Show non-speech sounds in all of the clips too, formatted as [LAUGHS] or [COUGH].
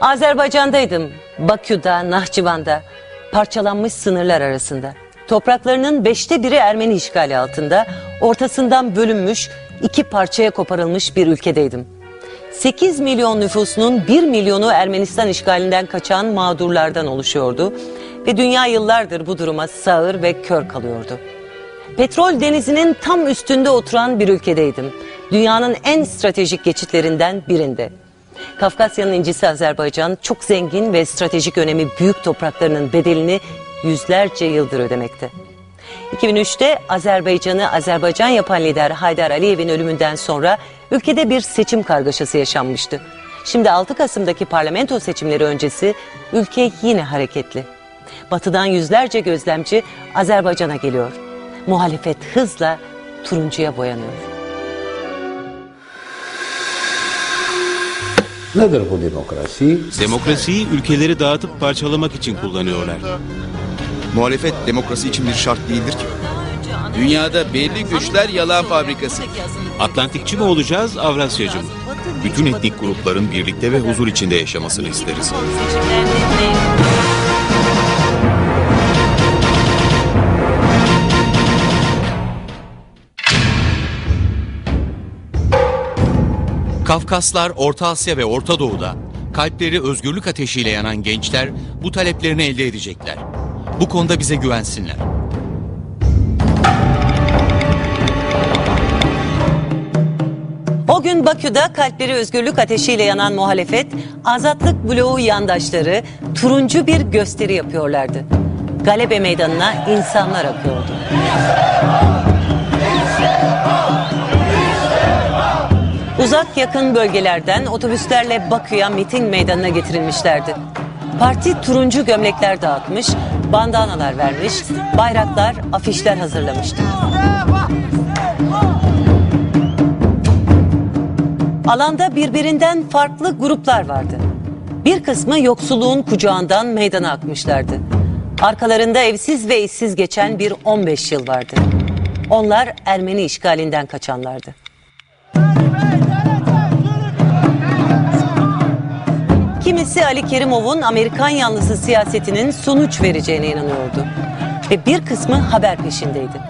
Azerbaycan'daydım. Bakü'de, Nahçıvan'da. Parçalanmış sınırlar arasında. Topraklarının beşte biri Ermeni işgali altında. Ortasından bölünmüş, iki parçaya koparılmış bir ülkedeydim. 8 milyon nüfusunun 1 milyonu Ermenistan işgalinden kaçan mağdurlardan oluşuyordu. Ve dünya yıllardır bu duruma sağır ve kör kalıyordu. Petrol denizinin tam üstünde oturan bir ülkedeydim. Dünyanın en stratejik geçitlerinden birinde. Kafkasya'nın incisi Azerbaycan çok zengin ve stratejik önemi büyük topraklarının bedelini yüzlerce yıldır ödemekte. 2003'te Azerbaycan'ı Azerbaycan yapan lider Haydar Aliyev'in ölümünden sonra ülkede bir seçim kargaşası yaşanmıştı. Şimdi 6 Kasım'daki parlamento seçimleri öncesi ülke yine hareketli. Batıdan yüzlerce gözlemci Azerbaycan'a geliyor. Muhalefet hızla turuncuya boyanıyor. Nedir bu demokrasi? Demokrasiyi ülkeleri dağıtıp parçalamak için kullanıyorlar. Muhalefet demokrasi için bir şart değildir ki. Dünyada belli güçler yalan fabrikası. Atlantikçi mi olacağız, Avrasyacı mı? Bütün etnik grupların birlikte ve huzur içinde yaşamasını isteriz. Kafkaslar, Orta Asya ve Orta Doğu'da kalpleri özgürlük ateşiyle yanan gençler bu taleplerini elde edecekler. Bu konuda bize güvensinler. O gün Bakü'de kalpleri özgürlük ateşiyle yanan muhalefet, azatlık bloğu yandaşları turuncu bir gösteri yapıyorlardı. Galebe meydanına insanlar akıyordu. Uzak yakın bölgelerden otobüslerle Bakü'ye miting meydanına getirilmişlerdi. Parti turuncu gömlekler dağıtmış, bandanalar vermiş, bayraklar, afişler hazırlamıştı. Alanda birbirinden farklı gruplar vardı. Bir kısmı yoksulluğun kucağından meydana akmışlardı. Arkalarında evsiz ve işsiz geçen bir 15 yıl vardı. Onlar Ermeni işgalinden kaçanlardı. Kimisi Ali Kerimov'un Amerikan yanlısı siyasetinin sonuç vereceğine inanıyordu. Ve bir kısmı haber peşindeydi.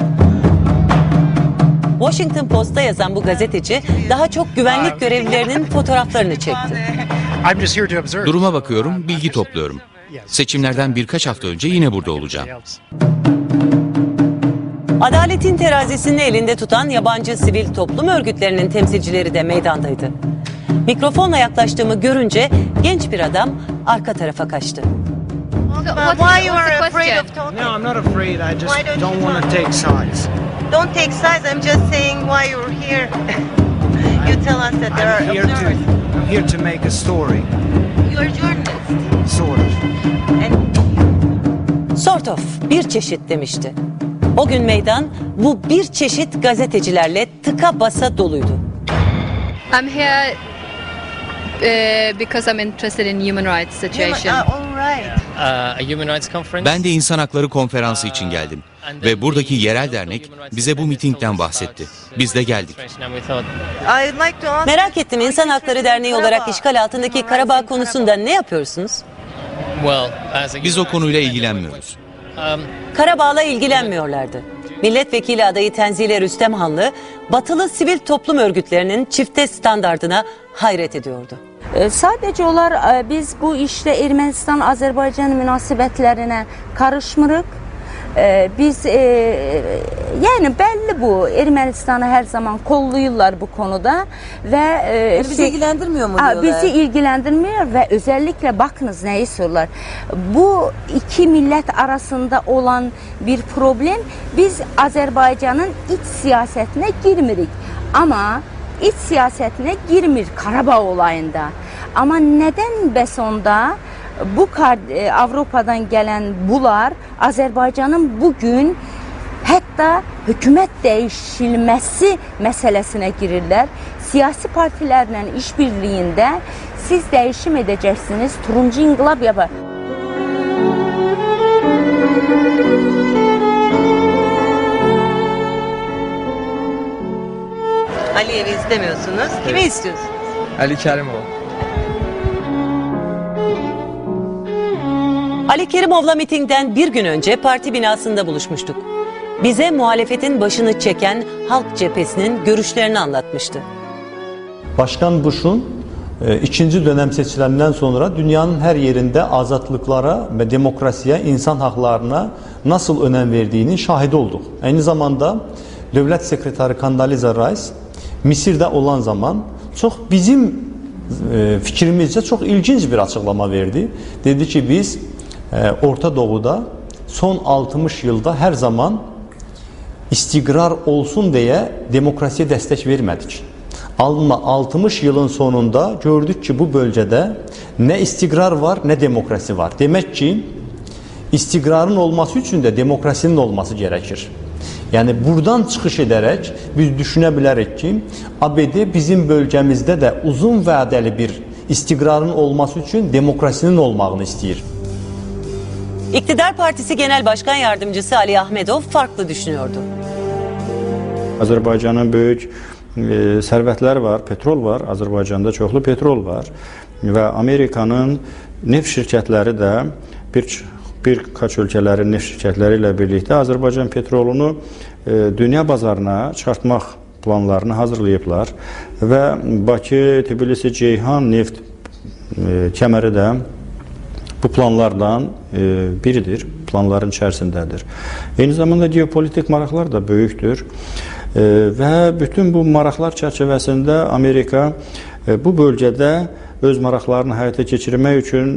Washington Post'ta yazan bu gazeteci daha çok güvenlik görevlilerinin fotoğraflarını çekti. I'm just here to observe. Duruma bakıyorum, bilgi topluyorum. Seçimlerden birkaç hafta önce yine burada olacağım. Adaletin terazisini elinde tutan yabancı sivil toplum örgütlerinin temsilcileri de meydandaydı. Mikrofonla yaklaştığımı görünce genç bir adam arka tarafa kaçtı. Why you are afraid of talking? No, I'm not afraid. I just Why don't don't you want to take sides. Don't take sides. I'm just saying why you're here. [LAUGHS] you tell us that there are here to observers. I'm here to make a story, You are journalists. sort of. And Sort of bir çeşit demişti. O gün meydan bu bir çeşit gazetecilerle tıka basa doluydu. I'm here uh, because I'm interested in human rights situation. uh, all right. uh, a human rights conference. Ben de insan hakları konferansı için geldim. Ve buradaki yerel dernek bize bu mitingden bahsetti. Biz de geldik. Merak ettim İnsan Hakları Derneği olarak işgal altındaki Karabağ konusunda ne yapıyorsunuz? well, as a Biz o konuyla ilgilenmiyoruz. um, Karabağ'la ilgilenmiyorlardı. Milletvekili adayı Tenzile Rüstem Hanlı, batılı sivil toplum örgütlerinin çifte standardına hayret ediyordu. E, Sadece onlar e, biz bu işdə Ermənistan-Azərbaycan münasibətlərinə qarışmırıq. Biz, e, yəni bəlli bu, Ermənistanı hər zaman kolluyurlar bu konuda və... Yəni, bizi ilgiləndirmiyormu diyorlar? Bizi ilgiləndirmiyor və özəlliklə baxınız nəyi sorurlar. Bu iki millət arasında olan bir problem, biz Azərbaycanın iç siyasətinə girmirik. Amma iç siyasətinə girmir Qarabağ olayında. Amma nədən bəs onda bu e, Avropadan gelen bular Azerbaycan'ın bugün Hətta hökumət dəyişilməsi məsələsinə girirlər. Siyasi partilərlə işbirliyində siz dəyişim edəcəksiniz, turuncu inqilab yapar. Aliyev'i istemiyorsunuz. Kimi istiyorsunuz? Ali Kerimov. Ali Kerimov'la mitingden bir gün önce parti binasında buluşmuştuk. Bize muhalefetin başını çeken Halk Cephesi'nin görüşlerini anlatmıştı. Başkan Bush'un e, ikinci dönem seçilenden sonra dünyanın her yerinde azatlıklara ve demokrasiye, insan haklarına nasıl önem verdiğinin şahidi olduk. Aynı zamanda Devlet Sekreteri Condoleezza Rice Mısır'da olan zaman çok bizim e, fikrimizce çok ilginç bir açıklama verdi. Dedi ki biz Orta Doğu'da son 60 yılda hər zaman istiqrar olsun deyə demokrasiyə dəstək vermədik. Amma 60 yılın sonunda gördük ki, bu bölgədə nə istiqrar var, nə demokrasi var. Demək ki, istiqrarın olması üçün də demokrasinin olması gərəkir. Yəni burdan çıxış edərək biz düşünə bilərik ki, ABD bizim bölgəmizdə də uzun vədəli bir istiqrarın olması üçün demokrasinin olmağını istəyir. İktidar Partisi Genel Başkan Yardımcısı Ali Ahmedov farklı düşünüyordu. Azərbaycanın böyük e, sərvətləri var, petrol var. Azərbaycanda çoxlu petrol var və Amerikanın neft şirkətləri də bir bir kaç ölkələrin neft şirkətləri ilə birlikdə Azərbaycan petrolunu e, dünya bazarına çıxartmaq planlarını hazırlayıblar və Bakı, Tbilisi, Ceyhan neft e, kəməri də bu planlardan e, biridir, planların içərisindədir. Eyni zamanda geopolitik maraqlar da böyükdür e, və bütün bu maraqlar çərçivəsində Amerika e, bu bölgədə öz maraqlarını həyata keçirmək üçün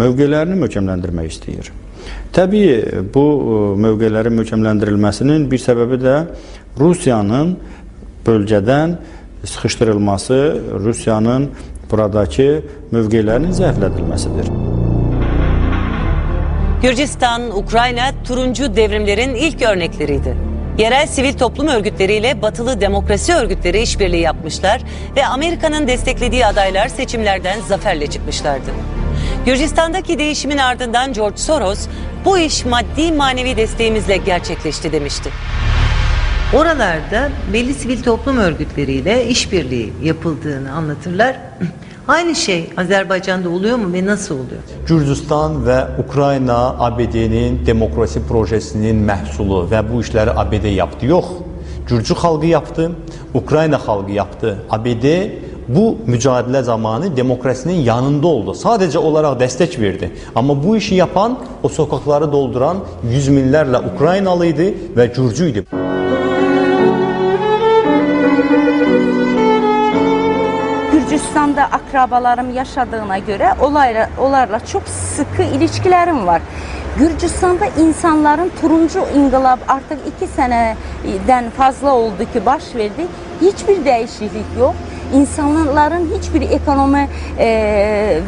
mövqelərini möhkəmləndirmək istəyir. Təbii bu mövqelərin möhkəmləndirilməsinin bir səbəbi də Rusiyanın bölgədən sıxışdırılması, Rusiyanın buradakı mövqelərinin zəiflədilməsidir. Gürcistan, Ukrayna turuncu devrimlerin ilk örnekleriydi. Yerel sivil toplum örgütleriyle batılı demokrasi örgütleri işbirliği yapmışlar ve Amerika'nın desteklediği adaylar seçimlerden zaferle çıkmışlardı. Gürcistan'daki değişimin ardından George Soros bu iş maddi manevi desteğimizle gerçekleşti demişti. Oralarda belli sivil toplum örgütleriyle işbirliği yapıldığını anlatırlar. [CLEARS THROAT] Aynı şey Azerbaycan'da oluyor mu ve nasıl oluyor? Gürcistan ve Ukrayna ABD'nin demokrasi projesinin məhsulu ve bu işleri ABD yaptı. Yok. Gürcü xalqı yaptı, Ukrayna xalqı yaptı. ABD bu mücadele zamanı demokrasinin yanında oldu. Sadece olarak destek verdi. Ama bu işi yapan, o sokakları dolduran yüz binlerle Ukraynalıydı ve Gürcüydü. Gürcüstanda akrabalarım yaşadığına göre onlarla, onlarla çok sıkı ilişkilerim var. Gürcüstanda insanların turuncu inqilab artıq 2 sənədən fazla oldu ki, baş verdi. Heç bir dəyişiklik yox. İnsanların heç bir ekonomi e,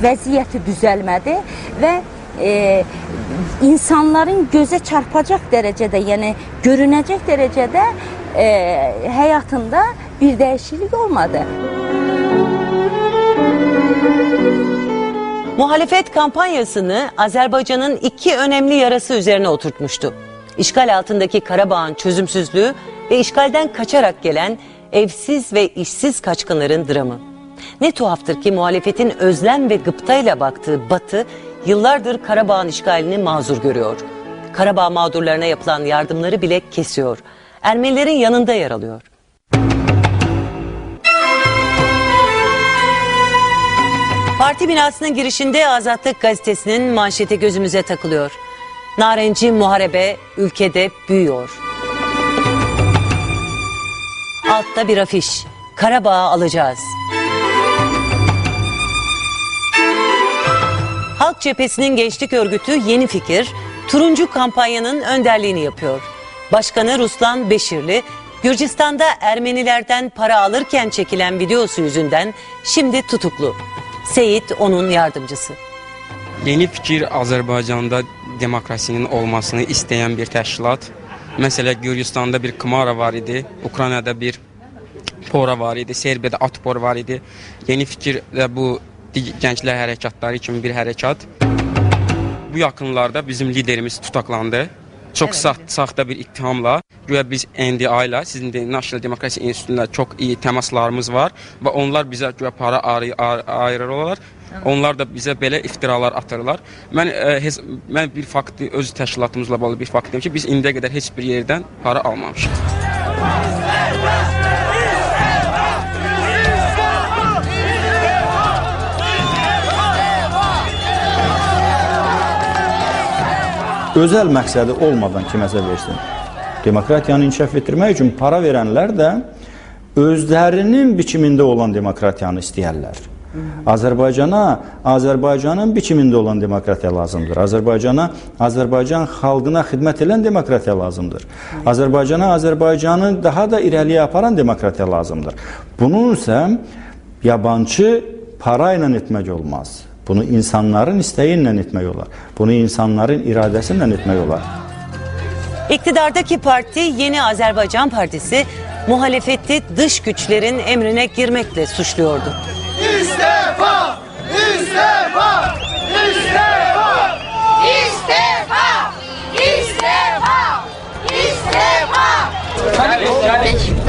vəziyyəti düzəlmədi və e, insanların gözə çarpacaq dərəcədə, yəni görünəcək dərəcədə e, həyatında bir dəyişiklik olmadı. Müzik Muhalefet kampanyasını Azerbaycan'ın iki önemli yarası üzerine oturtmuştu. İşgal altındaki Karabağ'ın çözümsüzlüğü ve işgalden kaçarak gelen evsiz ve işsiz kaçkınların dramı. Ne tuhaftır ki muhalefetin özlem ve gıptayla baktığı Batı yıllardır Karabağ'ın işgalini mazur görüyor. Karabağ mağdurlarına yapılan yardımları bile kesiyor. Ermenilerin yanında yer alıyor. Parti binasının girişinde Azatlık gazetesinin manşeti gözümüze takılıyor. Narenci muharebe ülkede büyüyor. Altta bir afiş. Karabağ'ı alacağız. Halk Cephesi'nin gençlik örgütü Yeni Fikir, Turuncu kampanyanın önderliğini yapıyor. Başkanı Ruslan Beşirli, Gürcistan'da Ermenilerden para alırken çekilen videosu yüzünden şimdi tutuklu. Seyit onun yardımcısı. Yeni fikir Azərbaycanda demokrasinin olmasını istəyən bir təşkilat. Məsələn, Gürcüstanda bir Kmara var idi, Ukraynada bir Pora var idi, Serbiyada Atpor var idi. Yeni fikir də bu dig- gənclər hərəkatları kimi bir hərəkat. Bu yaxınlarda bizim liderimiz tutaklandı. Çox Evet. saxt, saxta bir ittihamla. Güya biz NDI ilə, sizin de National Democracy Institute-ilə çox iyi təmaslarımız var və onlar bizə güya para ayır, ayırırlar. Onlar da bizə belə iftiralar atırlar. Mən ə, heç, mən bir faktı öz təşkilatımızla bağlı bir fakt deyim ki, biz indiyə qədər heç bir yerdən para almamışıq. Özəl məqsədi olmadan kiməsə versin. Demokratiyanı inkişaf etdirmək üçün para verənlər də özlərinin biçimində olan demokratiyanı istəyərlər. Azərbaycana Azərbaycanın biçimində olan demokratiya lazımdır. Azərbaycana Azərbaycan xalqına xidmət edən demokratiya lazımdır. Azərbaycana Azərbaycanı daha da irəliyə aparan demokratiya lazımdır. Bunun isə yabancı para ilə etmək olmaz. Bunu insanların istəyi ilə etmək olar. Bunu insanların iradəsi ilə etmək olar. İktidardaki parti Yeni Azerbaycan Partisi muhalefeti dış güçlerin emrine girmekle suçluyordu. İstifa! İstifa! İstifa! İstifa!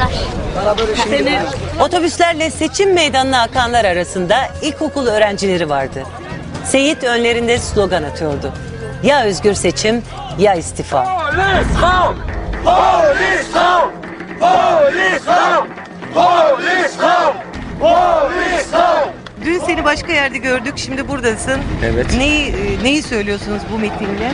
İstifa! Otobüslerle seçim meydanına akanlar arasında ilkokul öğrencileri vardı. Seyit önlerinde slogan atıyordu. Ya özgür seçim ya istifa. Polis kal! Polis kal! Polis kal! Polis kal! Polis kal! Dün seni başka yerde gördük, şimdi buradasın. Evet. Neyi e, neyi söylüyorsunuz bu mitingle?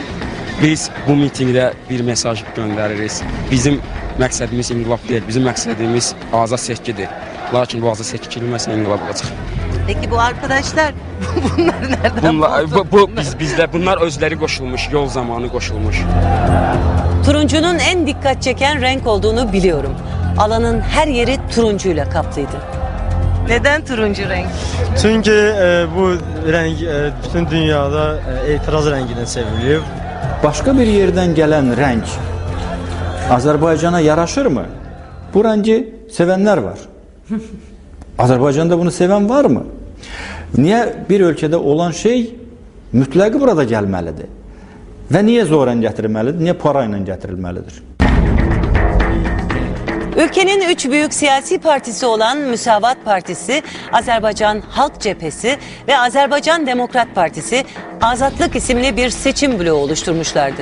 Biz bu mitinqdə bir mesaj göndəririz. Bizim məqsədimiz inqilab deyil, bizim məqsədimiz azad seçkidir. Lakin bu azad seçki kilməsə inqilab olacaq. Peki bu arkadaşlar [LAUGHS] bunlar nereden Bunlar buldu? bu, bu biz bizdə bunlar özləri qoşulmuş, yol zamanı qoşulmuş. Turuncunun en dikkat çeken renk olduğunu biliyorum. Alanın her yeri turuncuyla kaplıydı. Neden turuncu renk? Çünkü e, bu renk e, bütün dünyada e, etiraz renginden seviliyor. Başqa bir yerdən gələn rəng Azərbaycana yaraşırmı? Bu sevənlər var. Azərbaycanda bunu sevən varmı? Niyə bir ölkədə olan şey mütləqi burada gəlməlidir? Və niyə zorla gətirilməlidir? Niyə para ilə? Ülkenin üç büyük siyasi partisi olan Müsavat Partisi, Azerbaycan Halk Cephesi ve Azerbaycan Demokrat Partisi Azatlık isimli bir seçim bloğu oluşturmuşlardı.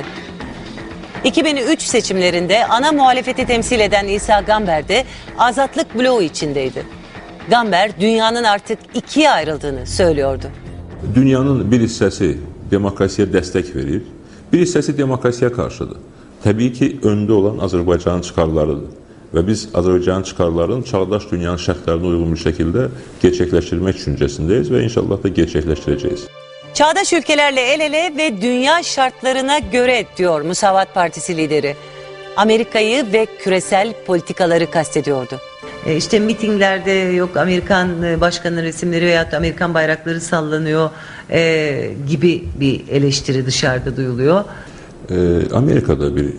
2003 seçimlerinde ana muhalefeti temsil eden İsa Gamber de Azatlık bloğu içindeydi. Gamber dünyanın artık ikiye ayrıldığını söylüyordu. Dünyanın bir hissəsi demokrasiya dəstək verir, bir hissəsi demokrasiya qarşıdır. Təbii ki, öndə olan Azərbaycanın çıxarlarıdır. Və biz Azərbaycanın çıxarlarını çağdaş dünyanın şərtlərinə uyğun bir şəkildə gerçəkləşdirmək düşüncəsindəyiz və inşallah da gerçəkləşdirəcəyik. Çağdaş ülkelerle el ele ve dünya şartlarına göre diyor Musavat Partisi lideri. Amerika'yı ve küresel politikaları kastediyordu. E, işte mitinglerde yok Amerikan e, başkanı resimleri veya Amerikan bayrakları sallanıyor e, gibi bir eleştiri dışarıda duyuluyor. Ee, Amerika'da bir e,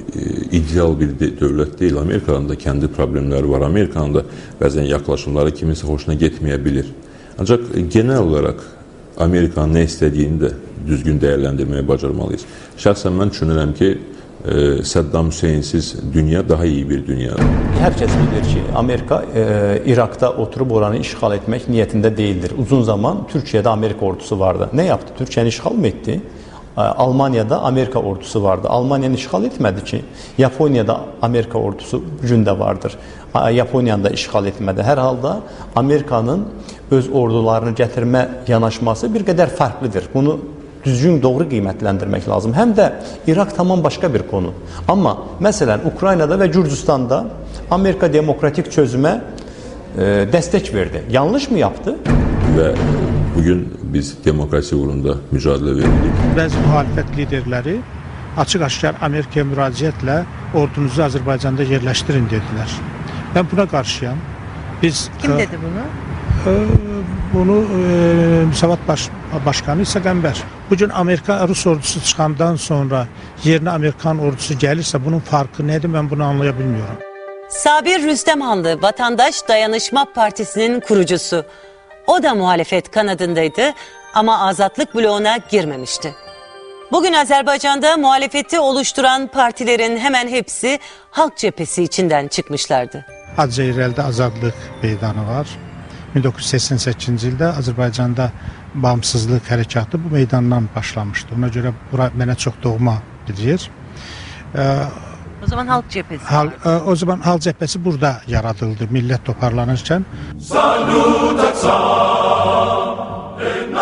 ideal bir de- dövlət deyil. Amerikanın da kendi problemləri var. Amerikanın da bəzən yaxlaşımları kiminsə xoşuna getməyə Ancaq e, genel olarak Amerikanın nə istədiyini də düzgün dəyərləndirməyi bacarmalıyız. Şəxsən mən düşünürəm ki, e, Saddam Hüseynsiz dünya daha iyi bir dünyadır. Hər kəs bilir ki, Amerika e, Irakda oturub oranı işğal etmək niyyətində deyildir. Uzun zaman Türkiyədə Amerika ordusu vardı. Nə yaptı? Türkiyəni işğal mı etdi? E, Almaniyada Amerika ordusu vardı. Almaniyanı işğal etmədi ki. Yaponiyada Amerika ordusu bu gün də vardır. A- Yaponiyanı da işğal etmədi. Hər halda Amerikanın öz ordularını gətirmə yanaşması bir qədər fərqlidir. Bunu düzgün doğru qiymətləndirmək lazım. Həm də İraq tamam başqa bir konu. Amma məsələn Ukraynada və Gürcüstanda Amerika demokratik çözümə e, dəstək verdi. Yanlış mı yaptı? Və bugün biz demokrasi uğrunda mücadilə veririk. Bəzi müxalifət liderləri açıq-aşkar Amerikaya müraciətlə ordunuzu Azərbaycanda yerləşdirin dedilər. Mən buna qarşıyam. Biz Kim e, dedi bunu? E, bunu e, Müsavat baş, Başkanı İsa Qəmbər. Bugün Amerika Rus ordusu çıxandan sonra yerinə Amerikan ordusu gəlirsə bunun farkı nədir mən bunu anlaya bilmiyorum. Sabir Rüstemhanlı Vatandaş Dayanışma Partisi'nin kurucusu. O da muhalefet kanadındaydı ama azatlık bloğuna girmemişti. Bugün Azerbaycan'da muhalefeti oluşturan partilerin hemen hepsi Halk Cephesi içinden çıkmışlardı. Hacı İrəldə Azadlıq meydanı var. 1988-ci ildə Azərbaycanda bağımsızlıq hərəkatı bu meydandan başlamışdı. Ona görə bura mənə çox doğma bir yer. O zaman Halk Cephesi. Hal, o zaman Hal Cephesi burada yaradıldı millet toparlanırken.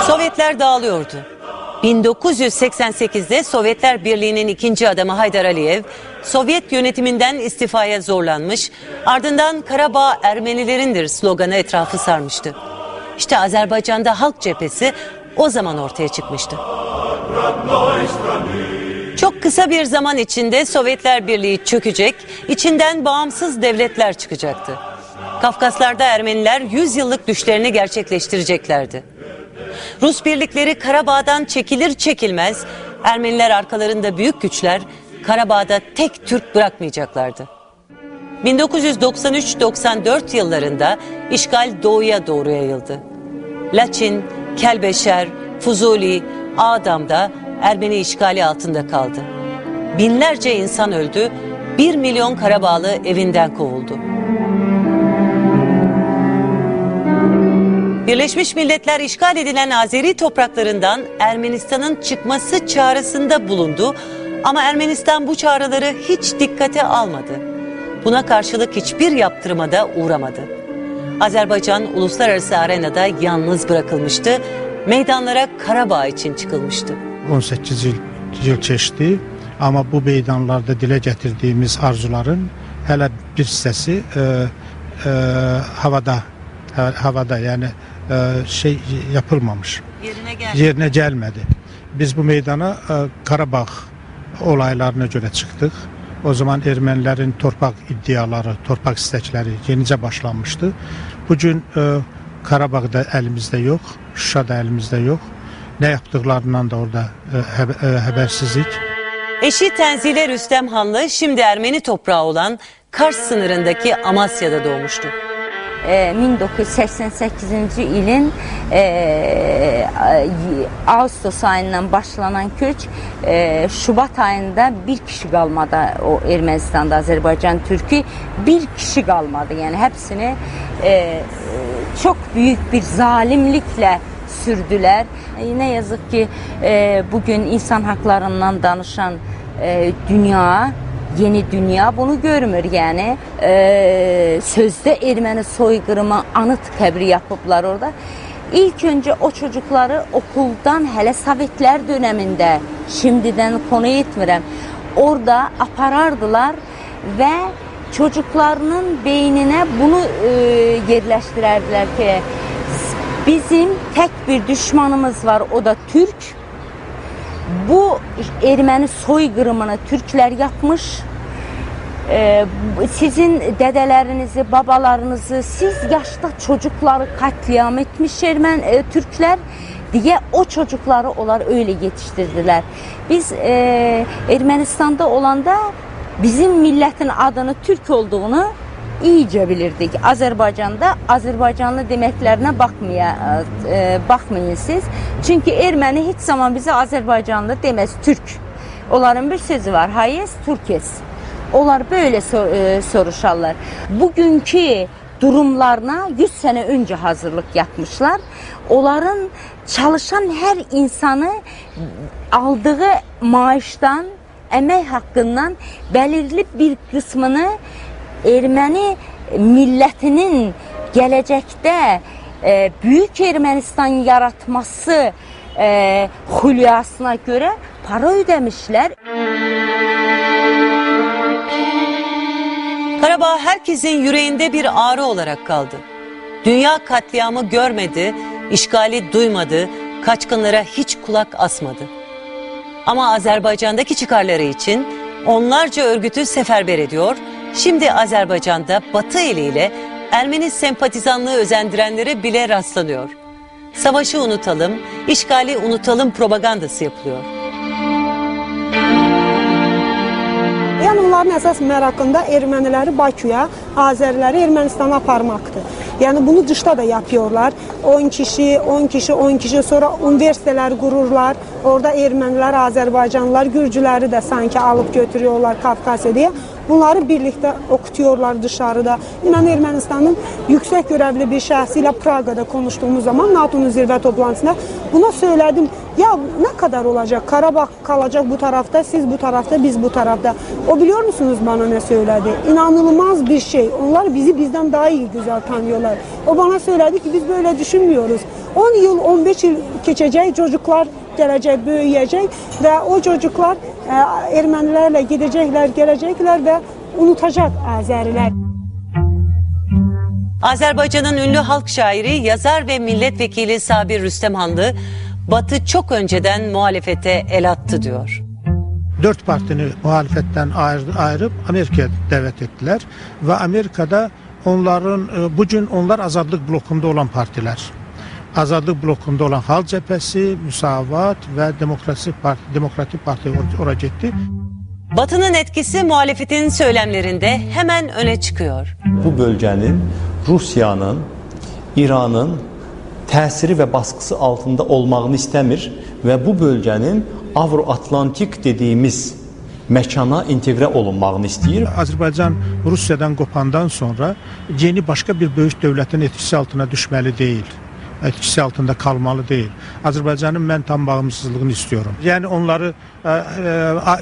Sovyetler dağılıyordu. 1988'de Sovyetler Birliği'nin ikinci adamı Haydar Aliyev, Sovyet yönetiminden istifaya zorlanmış, ardından Karabağ Ermenilerindir sloganı etrafı sarmıştı. İşte Azerbaycan'da Halk Cephesi o zaman ortaya çıkmıştı. Çok kısa bir zaman içinde Sovyetler Birliği çökecek, içinden bağımsız devletler çıkacaktı. Kafkaslarda Ermeniler 100 yıllık düşlerini gerçekleştireceklerdi. Rus birlikleri Karabağ'dan çekilir çekilmez Ermeniler arkalarında büyük güçler Karabağ'da tek Türk bırakmayacaklardı. 1993-94 yıllarında işgal doğuya doğru yayıldı. Laçin, Kelbeşer, Fuzuli, Ağdam'da Ermeni işgali altında kaldı. Binlerce insan öldü, 1 milyon Karabağlı evinden kovuldu. Birleşmiş Milletler işgal edilen Azeri topraklarından Ermenistan'ın çıkması çağrısında bulundu ama Ermenistan bu çağrıları hiç dikkate almadı. Buna karşılık hiçbir yaptırıma da uğramadı. Azerbaycan uluslararası arenada yalnız bırakılmıştı, meydanlara Karabağ için çıkılmıştı. 18 yıl, yıl keçdi, amma bu meydanlarda dilə gətirdiyimiz arzuların hələ bir hissəsi e, e, havada, ha- havada, yəni e, şey yapılmamış. Yerine geldi. Yerinə gəlmədi. Biz bu meydana e, Qarabağ olaylarına görə çıxdıq. O zaman ermənilərin torpaq iddiaları, torpaq istəkləri yenicə başlanmışdı. Bu gün e, Qarabağ da əlimizdə yox, Şuşa da əlimizdə yox. Nə yaptıklarından da orada e, e, həbərsizlik. Eşi Tenzile Rüstem Hanlı şimdi Ermeni toprağı olan Kars sınırındaki Amasya'da doğmuştu. E, 1988-ci ilin e, Ağustos ayından başlanan köç e, Şubat ayında bir kişi qalmadı o Ermənistanda Azərbaycan Türkü bir kişi qalmadı. Yəni hepsini e, çok büyük bir zalimliklə sürdülər. E, ne yazık ki e, bugün insan haklarından danışan e, dünya yeni dünya bunu görmür yani e, sözde Ermeni soykırımı anıt kabri yapıblar orada. İlk önce o çocukları okuldan hele Sovetler döneminde şimdiden konu etmirəm orada aparardılar ve çocuklarının beynine bunu e, yerleştirerdiler ki bizim tek bir düşmanımız var o da Türk bu erməni soyqırımını türklər yapmış. Bu- sizin dedelerinizi, babalarınızı, siz yaşta çocukları katliam etmiş Ermen e, Türkler diye o çocukları onlar öyle yetiştirdiler. Biz e, Ermenistan'da olanda bizim milletin adını Türk olduğunu iyicə bilirdik. Azərbaycanda Azərbaycanlı deməklərinə baxmaya e, baxmayın siz. Çünki erməni heç zaman bizə Azərbaycanlı deməz, türk. Onların bir sözü var, hayes, türkes. Onlar belə sor e, soruşarlar. Bugünkü durumlarına 100 sənə öncə hazırlıq yapmışlar. Onların çalışan hər insanı aldığı maaşdan, əmək haqqından bəlirli bir qismini Erməni millətinin gələcəkdə e, böyük Ermənistan yaratması e, xülyasına görə para ödəmişlər. Karabağ herkesin yüreğinde bir ağrı olarak kaldı. Dünya katliamı görmedi, işgali duymadı, kaçkınlara hiç kulak asmadı. Ama Azerbaycan'daki çıkarları için onlarca örgütü seferber ediyor, şimdi Azerbaycan'da Batı eliyle Ermeni sempatizanlığı özendirenlere bile rastlanıyor. Savaşı unutalım, işgali unutalım propagandası yapılıyor. Yəni onların əsas mərakında erməniləri Bakıya, Azəriləri Ermənistana aparmaqdır. Yəni bunu dışda da yapıyorlar. 10 kişi, 10 kişi, 10 kişi sonra üniversiteler qururlar. Orada ermənilər, Azərbaycanlılar, Gürcüləri də sanki alıb götürüyorlar Kafkasya'ya. Bunları birlikdə oxutuyorlar dışarıda. İnan Ermənistanın yüksək görəvli bir şəxsi ilə Praqada konuşduğumuz zaman NATO-nun zirvə toplantısında buna söylədim. Ya ne kadar olacak? Karabağ kalacak bu tarafta, siz bu tarafta, biz bu tarafta. O biliyor musunuz bana ne söyledi? İnanılmaz bir şey. Onlar bizi bizden daha iyi güzel tanıyorlar. O bana söyledi ki biz böyle düşünmüyoruz. 10 yıl, 15 yıl geçecek, çocuklar gelecek, büyüyecek ve o çocuklar e, Ermenilerle gidecekler, gelecekler ve unutacak Azeriler. Azerbaycan'ın ünlü halk şairi, yazar ve milletvekili Sabir Rüstemhanlı, Batı çok önceden muhalefete el attı diyor. Dört partini muhalefetten ayır, ayırıp Amerika'ya davet ettiler ve Amerika'da onların e, bugün onlar azadlık blokunda olan partiler. Azadlık blokunda olan Halk Cephesi, Müsavat ve Demokrasi Parti, Demokratik Parti or- oraya gitti. Batı'nın etkisi muhalefetin söylemlerinde hemen öne çıkıyor. Bu bölgenin Rusiyanın, İranın təsiri və baskısı altında olmağını istəmir və bu bölgənin Avro-Atlantik dediyimiz məkana inteqrə olunmağını istəyir. Azərbaycan Rusiyadan qopandan sonra yeni başqa bir böyük dövlətin etkisi altına düşməli deyil. Etkisi altında kalmalı değil. Azərbaycanın mən tam bağımsızlığını istiyorum. Yəni onları e, e,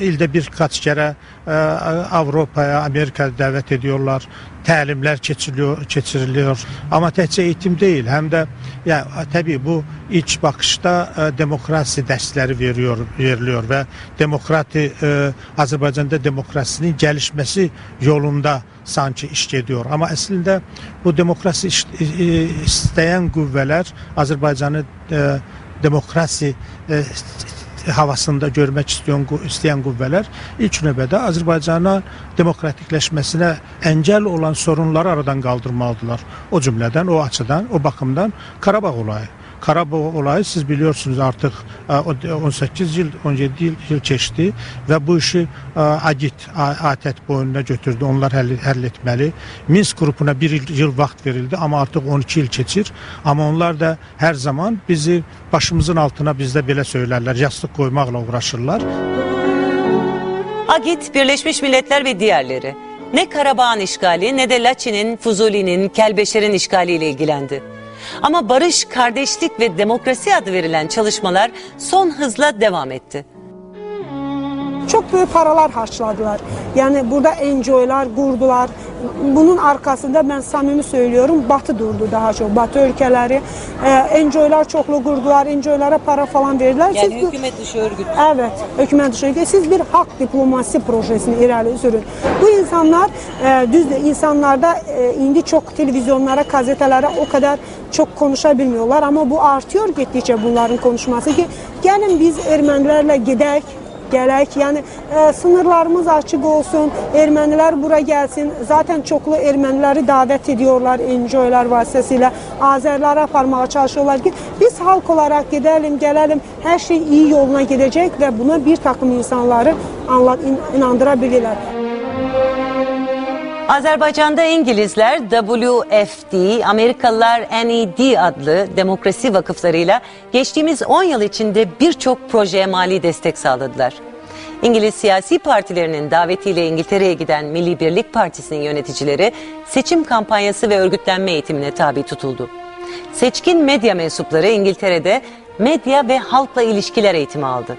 ildə birkaç kere e, Avrupa'ya, Amerika'ya davet ediyorlar. Təlimlər keçiriliyor, keçiriliyor. Amma təkcə eğitim değil, həm də ya təbii bu ilk baxışda e, demokrasi dərsləri veriyor, veriliyor və demokrati e, Azərbaycanda demokrasinin gəlişməsi yolunda sanki iş gedir. Amma əslində bu demokrasi istəyən qüvvələr Azərbaycanı e, demokrasi e, havasında görmək istəyən, istəyən qüvvələr ilk növbədə Azərbaycana demokratikləşməsinə əngəl olan sorunları aradan qaldırmalıdırlar. O cümlədən, o açıdan, o baxımdan Qarabağ olayı. Karabağ olayı siz biliyorsunuz artık e, o- 18 yıl 17 yıl, yıl geçti ve bu işi e, AGİT A- ATET boyununa götürdü. Onlar həll, həll etməli. Minsk grubuna bir yıl, yıl vaxt verildi ama artık 12 yıl keçir. Ama onlar da her zaman bizi başımızın altına bizdə belə söylərlər. Yastık koymaqla uğraşırlar. Agit, Birleşmiş Milletler ve diğerleri ne Karabağ'ın işgali ne de Laçin'in, Fuzuli'nin, Kelbeşer'in işgaliyle ilgilendi. Ama barış, kardeşlik ve demokrasi adı verilen çalışmalar son hızla devam etti. Çok büyük paralar harcadılar. Yani burada NGO'lar kurdular. Bunun arkasında ben samimi söylüyorum Batı durdu daha çok. Batı ülkeleri e, NGO'lar çoklu kurdular. NGO'lara para falan verdiler. Siz bu- dışı örgüt. Evet, hükümet dışı ülke. Siz bir hak diplomasi projesini ileri sürün. Bu insanlar, e, düz insanlarda e, indi çok televizyonlara, gazetelere o kadar çok konuşabilmiyorlar. Ama bu artıyor gittikçe bunların konuşması ki gelin biz Ermenilerle gidek, gələk. Yəni ə, sınırlarımız açıq olsun, ermənilər bura gəlsin. Zaten çoxlu erməniləri dəvət ediyorlar NGO-lar vasitəsilə. Azərləri aparmağa çalışırlar ki, biz xalq olaraq gedəlim, gələlim, hər şey iyi yoluna gedəcək və buna bir takım insanları inandıra bilirlər. Azerbaycan'da İngilizler WFD, Amerikalılar NED adlı demokrasi vakıflarıyla geçtiğimiz 10 yıl içinde birçok projeye mali destek sağladılar. İngiliz siyasi partilerinin davetiyle İngiltere'ye giden Milli Birlik Partisi'nin yöneticileri seçim kampanyası ve örgütlenme eğitimine tabi tutuldu. Seçkin medya mensupları İngiltere'de medya ve halkla ilişkiler eğitimi aldı.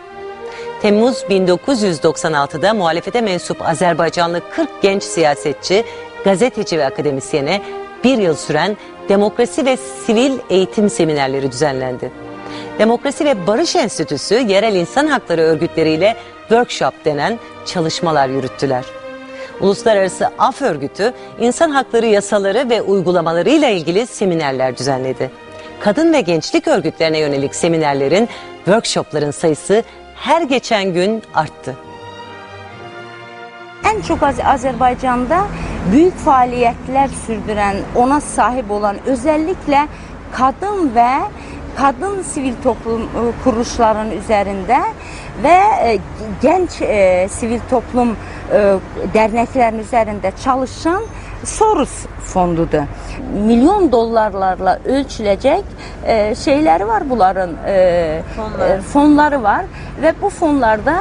Temmuz 1996'da muhalefete mensup Azerbaycanlı 40 genç siyasetçi, gazeteci ve akademisyene bir yıl süren demokrasi ve sivil eğitim seminerleri düzenlendi. Demokrasi ve Barış Enstitüsü yerel insan hakları örgütleriyle workshop denen çalışmalar yürüttüler. Uluslararası Af Örgütü insan hakları yasaları ve uygulamalarıyla ilgili seminerler düzenledi. Kadın ve gençlik örgütlerine yönelik seminerlerin, workshopların sayısı her geçen gün arttı. En çok Az- Azerbaycan'da büyük faaliyetler sürdüren, ona sahip olan özellikle kadın ve kadın sivil toplum e, kuruluşların üzerinde ve e, genç e, sivil toplum e, derneklerin üzerinde çalışan Soros fondudur. Milyon dolarlarla ölçülecek e, şeyleri var bunların e, e, fonları var ve bu fonlarda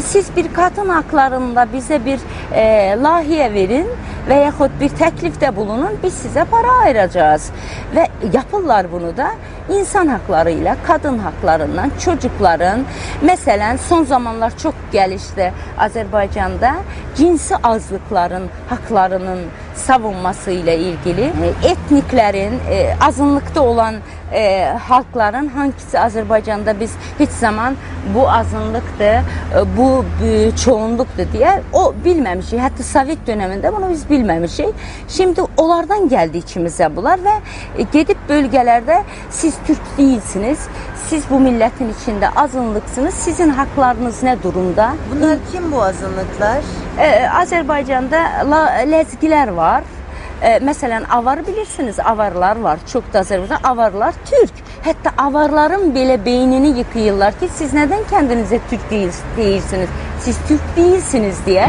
siz bir kadın haklarında bize bir e, lahiye verin ve yahut bir teklifte bulunun biz size para ayıracağız. Ve yapırlar bunu da insan haklarıyla, kadın haklarından, çocukların, mesela son zamanlar çok gelişti Azerbaycan'da cinsi azlıkların haklarının savunması ile ilgili. E, etniklerin, e, azınlıkta olan e, halkların hangisi Azerbaycan'da biz hiç zaman bu azınlıktı, e, bu e, çoğunluqdur deyə o bilməmişik. Hətta Sovet dövründə bunu biz bilməmişik. Şimdi onlardan gəldi içimizə bunlar və e, gedib bölgələrdə siz türk deyilsiniz, siz bu millətin içində azınlıqsınız, sizin haqlarınız nə durumda? Bunlar kim bu azınlıqlar? Ee, Azərbaycanda ləzgilər var. E, Ə, məsələn, avar bilirsiniz, avarlar var, çox da Azərbaycan avarlar türk. Hatta avarların bile beynini yıkıyorlar ki siz neden kendinize Türk değil, değilsiniz? Siz Türk değilsiniz diye.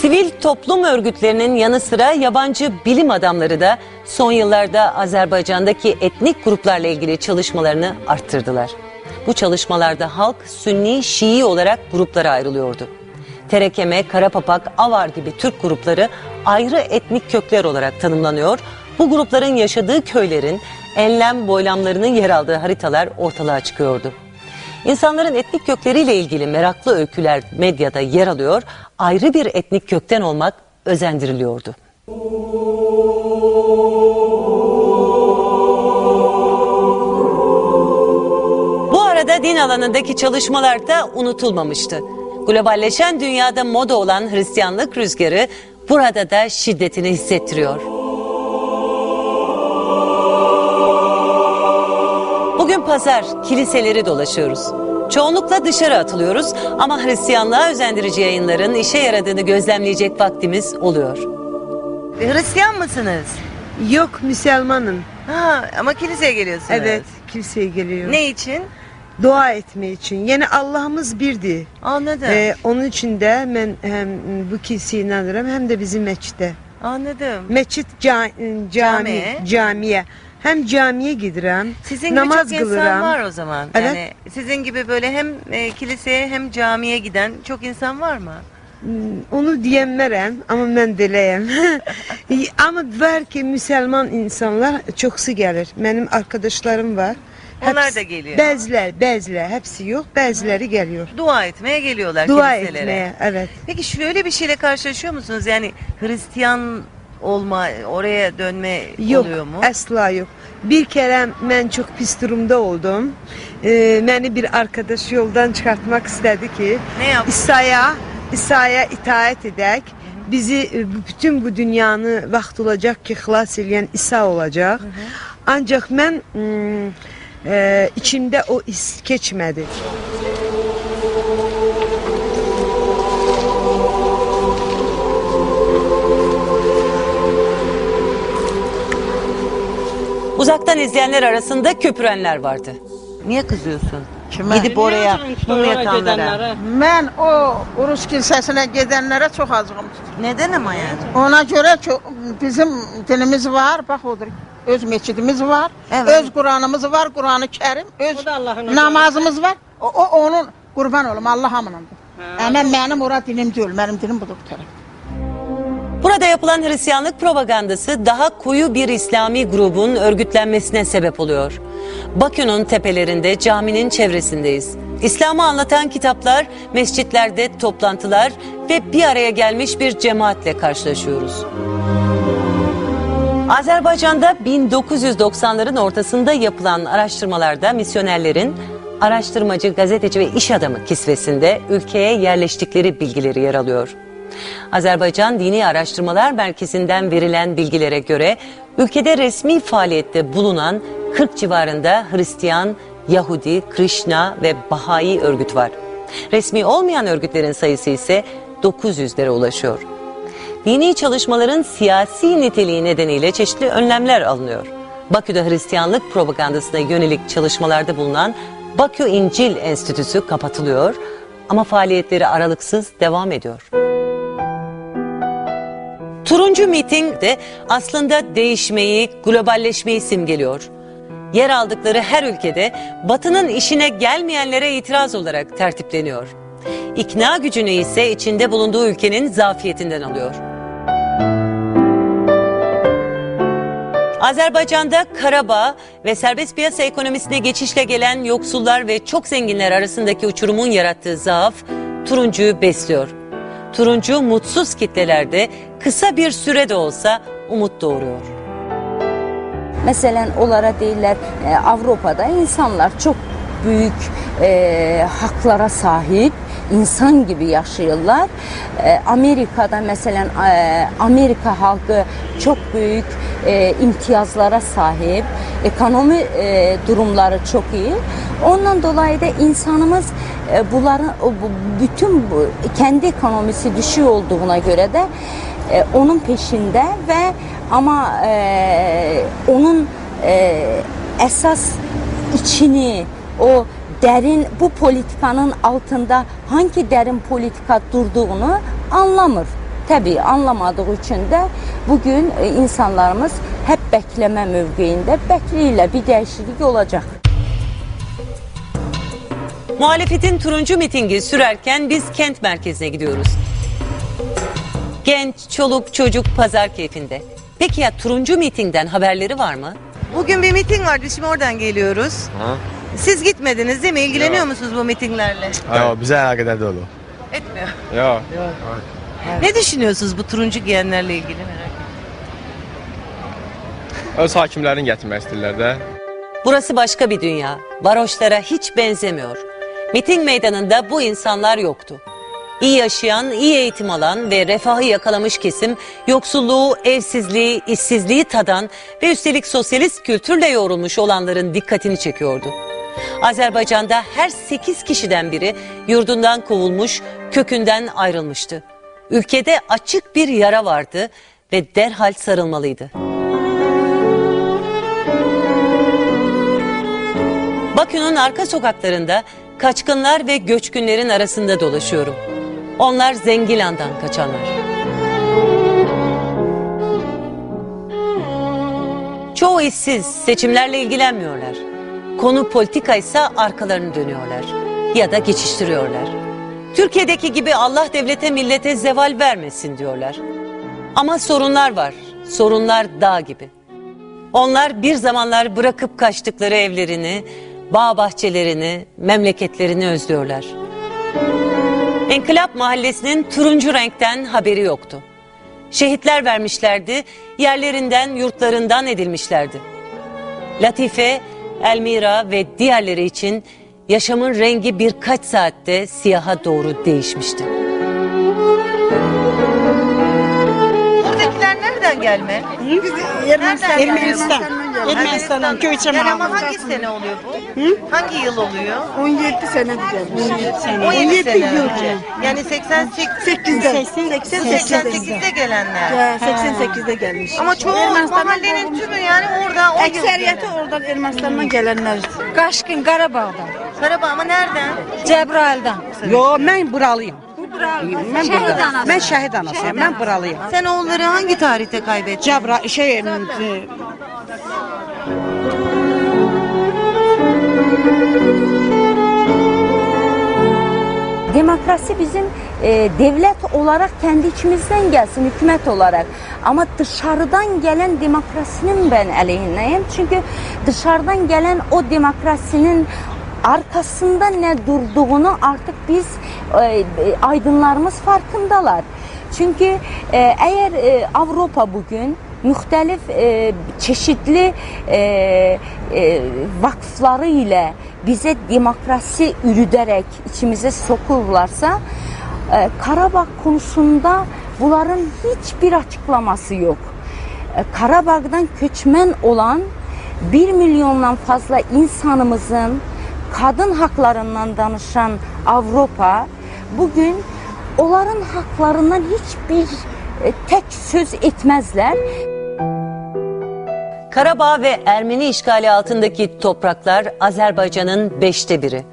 Sivil toplum örgütlerinin yanı sıra yabancı bilim adamları da son yıllarda Azerbaycan'daki etnik gruplarla ilgili çalışmalarını arttırdılar. Bu çalışmalarda halk Sünni, Şii olarak gruplara ayrılıyordu. Terekeme, Karapapak, Avar gibi Türk grupları ayrı etnik kökler olarak tanımlanıyor. Bu grupların yaşadığı köylerin enlem boylamlarının yer aldığı haritalar ortalığa çıkıyordu. İnsanların etnik kökleriyle ilgili meraklı öyküler medyada yer alıyor, ayrı bir etnik kökten olmak özendiriliyordu. Bu arada din alanındaki çalışmalar da unutulmamıştı. Globalleşen dünyada moda olan Hristiyanlık rüzgarı burada da şiddetini hissettiriyor. Pazar, kiliseleri dolaşıyoruz. Çoğunlukla dışarı atılıyoruz ama Hristiyanlığa özendirici yayınların işe yaradığını gözlemleyecek vaktimiz oluyor. Hristiyan mısınız? Yok Müslümanım. Ha, ama kiliseye geliyorsunuz. Evet kiliseye geliyorum. Ne için? Dua etme için. Yani Allah'ımız birdi. Anladım. Ee, onun için de ben hem bu kiliseye inanırım hem de bizim meçhide. Anladım. Meçhit ca- cami, Camiye. camiye. Hem camiye gidiyorum. Sizin gibi namaz çok insan kılırım. var o zaman. Evet. Yani sizin gibi böyle hem e, kiliseye hem camiye giden çok insan var mı? Hmm, Onu diyemmerem ama ben dileyim. [LAUGHS] ama var ki Müslüman insanlar çoksu gelir. Benim arkadaşlarım var. Onlar da geliyor. Bezler, bezler. Hepsi yok. Bezleri geliyor. Dua etmeye geliyorlar Dua kiliselere. etmeye, evet. Peki şöyle bir şeyle karşılaşıyor musunuz? Yani Hristiyan olma, oraya dönme Yok, oluyor mu? asla yok. Bir kere ben çok pis durumda oldum. Ee, beni bir arkadaş yoldan çıkartmak istedi ki Ne yaptı? İsa'ya İsa'ya itaat edek. Bizi e, bütün bu dünyanı vaxt olacak ki xilas edən İsa olacak. Ancak ben hmm, e, içimde o his geçmedi. Uzaktan izleyenler arasında köpürenler vardı. Niye kızıyorsun? Kime? Gidip oraya mum yakanlara. Ben o Urus kilisesine gidenlere çok tutur. Neden ama yani? Ona göre çok, bizim dinimiz var, bak odur. Öz meçidimiz var, Evet. öz Kur'an'ımız var, Kur'an-ı Kerim, öz namazımız var. O, o onun kurban olum Allah hamınındır. Ama benim ora dilim değil, benim dilim budur bu taraf. Burada yapılan Hristiyanlık propagandası daha koyu bir İslami grubun örgütlenmesine sebep oluyor. Bakü'nün tepelerinde caminin çevresindeyiz. İslam'ı anlatan kitaplar, mescitlerde toplantılar ve bir araya gelmiş bir cemaatle karşılaşıyoruz. Azerbaycan'da 1990'ların ortasında yapılan araştırmalarda misyonerlerin araştırmacı, gazeteci ve iş adamı kisvesinde ülkeye yerleştikleri bilgileri yer alıyor. Azerbaycan Dini Araştırmalar Merkezi'nden verilen bilgilere göre ülkede resmi faaliyette bulunan 40 civarında Hristiyan, Yahudi, Krishna ve Bahai örgüt var. Resmi olmayan örgütlerin sayısı ise 900'lere ulaşıyor. Dini çalışmaların siyasi niteliği nedeniyle çeşitli önlemler alınıyor. Bakü'de Hristiyanlık propagandasına yönelik çalışmalarda bulunan Bakü İncil Enstitüsü kapatılıyor ama faaliyetleri aralıksız devam ediyor. Turuncu miting de aslında değişmeyi, globalleşmeyi simgeliyor. yer aldıkları her ülkede Batı'nın işine gelmeyenlere itiraz olarak tertipleniyor. İkna gücünü ise içinde bulunduğu ülkenin zafiyetinden alıyor. Azerbaycan'da Karabağ ve serbest piyasa ekonomisine geçişle gelen yoksullar ve çok zenginler arasındaki uçurumun yarattığı zaaf turuncuyu besliyor. Turuncu mutsuz kitlelerde kısa bir sürede olsa umut doğuruyor. Mesela onlara deyirlər e, Avropada insanlar çox böyük e, haqlara sahib insan gibi yaşayırlar. E, Amerika'da mesela e, Amerika halkı çok büyük e, imtiyazlara sahip. Ekonomi e, durumları çok iyi. Ondan dolayı da insanımız e, bunların bütün kendi ekonomisi düşüyor olduğuna göre de e, onun peşinde ve ama e, onun e, esas içini o derin bu politikanın altında hangi derin politika durduğunu anlamır. Tabii anlamadığı için de bugün e, insanlarımız hep bekleme mövqeyində bekliyorlar bir değişiklik olacak. Muhalefetin turuncu mitingi sürerken biz kent merkezine gidiyoruz. Genç, çoluk, çocuk pazar keyfinde. Peki ya turuncu mitingden haberleri var mı? Bugün bir miting vardı şimdi oradan geliyoruz. Siz gitmediniz değil mi? İlgileniyor Yok. musunuz bu mitinglerle? Yo, bize alakadar değil o. Etmiyor. Yo. Ne düşünüyorsunuz bu turuncu giyenlerle ilgili merak ediyorum. Öz hakimlerini getirmek istəyirlər də. Burası başka bir dünya. Varoşlara hiç benzemiyor. Miting meydanında bu insanlar yoktu. İyi yaşayan, iyi eğitim alan ve refahı yakalamış kesim yoksulluğu, evsizliği, işsizliği tadan ve üstelik sosyalist kültürle yoğrulmuş olanların dikkatini çekiyordu. Azerbaycan'da her 8 kişiden biri yurdundan kovulmuş, kökünden ayrılmıştı. Ülkede açık bir yara vardı ve derhal sarılmalıydı. Bakü'nün arka sokaklarında kaçkınlar ve göçkünlerin arasında dolaşıyorum. Onlar Zengilan'dan kaçanlar. Çoğu işsiz, seçimlerle ilgilenmiyorlar. Konu politika ise arkalarını dönüyorlar ya da geçiştiriyorlar. Türkiye'deki gibi Allah devlete millete zeval vermesin diyorlar. Ama sorunlar var. Sorunlar dağ gibi. Onlar bir zamanlar bırakıp kaçtıkları evlerini, bağ bahçelerini, memleketlerini özlüyorlar. Enkılap mahallesinin turuncu renkten haberi yoktu. Şehitler vermişlerdi, yerlerinden, yurtlarından edilmişlerdi. Latife, Elmira ve diğerleri için yaşamın rengi birkaç saatte siyaha doğru değişmişti. Nereden gelme? Nereden gelme? Ermənistan. Ermənistandan göçə Yani ama hangi sene oluyor bu? Hangi yıl oluyor? 17 senedir gelmiş. 17 sene, 17 sene yıl. önce. Yani 88 8'de. 88'de gelenler. Ya, 88'de gelmiş. Ama çoğu mahallenin tümü yani orada o yıl Əksəriyyəti oradan Ermənistandan gələnlərdir. Qaşqın Qarabağdan. Qarabağ ama nereden? Cəbrayıldan. Yo, mən buralıyım. Mən Şəhid burada. anası. Mən şəhid anasıyam. Mən buralıyım. Sen oğulları hangi tarihte kaybettin? Cəbra şey e, Demokrasi bizim e, devlet olarak kendi içimizden gelsin, hükümet olarak. Ama dışarıdan gelen demokrasinin ben aleyhineyim. Çünkü dışarıdan gelen o demokrasinin arkasında ne durduğunu artık biz e, aydınlarımız farkındalar. Çünkü e, eğer e, Avrupa bugün müxtəlif e, çeşitli e, e, vakfları ile bize demokrasi ürüderek içimize sokurlarsa e, Karabağ konusunda bunların hiçbir açıklaması yok. E, Karabağ'dan köçmen olan 1 milyondan fazla insanımızın kadın haklarından danışan Avrupa bugün onların haklarından hiçbir e, tek söz etmezler. Karabağ ve Ermeni işgali altındaki topraklar Azerbaycan'ın beşte biri.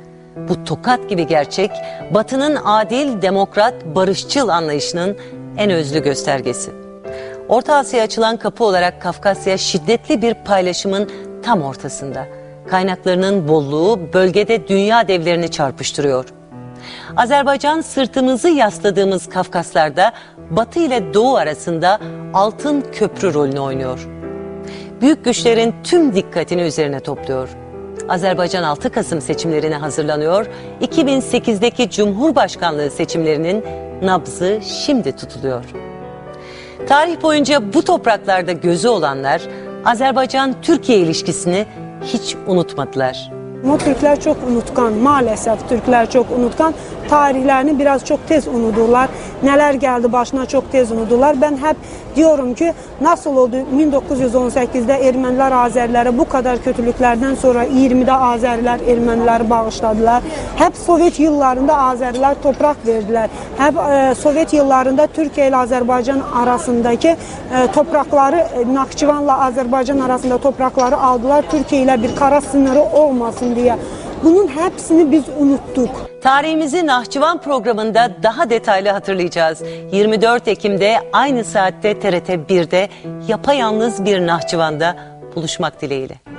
Bu tokat gibi gerçek Batı'nın adil, demokrat, barışçıl anlayışının en özlü göstergesi. Orta Asya'ya açılan kapı olarak Kafkasya şiddetli bir paylaşımın tam ortasında. Kaynaklarının bolluğu bölgede dünya devlerini çarpıştırıyor. Azerbaycan sırtımızı yasladığımız Kafkaslar'da Batı ile Doğu arasında altın köprü rolünü oynuyor. Büyük güçlerin tüm dikkatini üzerine topluyor. Azerbaycan 6 Kasım seçimlerine hazırlanıyor. 2008'deki Cumhurbaşkanlığı seçimlerinin nabzı şimdi tutuluyor. Tarih boyunca bu topraklarda gözü olanlar Azerbaycan-Türkiye ilişkisini hiç unutmadılar. Amma türklər çox unutqan, maalesef türklər çox unutqan. Tarixlərini biraz çox tez unudurlar. Nələr gəldi başına çox tez unudurlar. Mən həp deyirəm ki, nasıl oldu 1918-də ermənilər Azərlərə bu qədər kötülüklərdən sonra 20-də Azərlər erməniləri bağışladılar. Həp Sovet yıllarında Azərlər torpaq verdilər. Həp e, Sovet yıllarında Türkiyə ilə Azərbaycan arasındakı e, torpaqları e, Naxçıvanla Azərbaycan arasında torpaqları aldılar. Türkiyə ilə bir qara sınırı olmasın diye. Bunun hepsini biz unuttuk. Tarihimizi Nahçıvan programında daha detaylı hatırlayacağız. 24 Ekim'de aynı saatte TRT 1'de yapayalnız bir Nahçıvan'da buluşmak dileğiyle.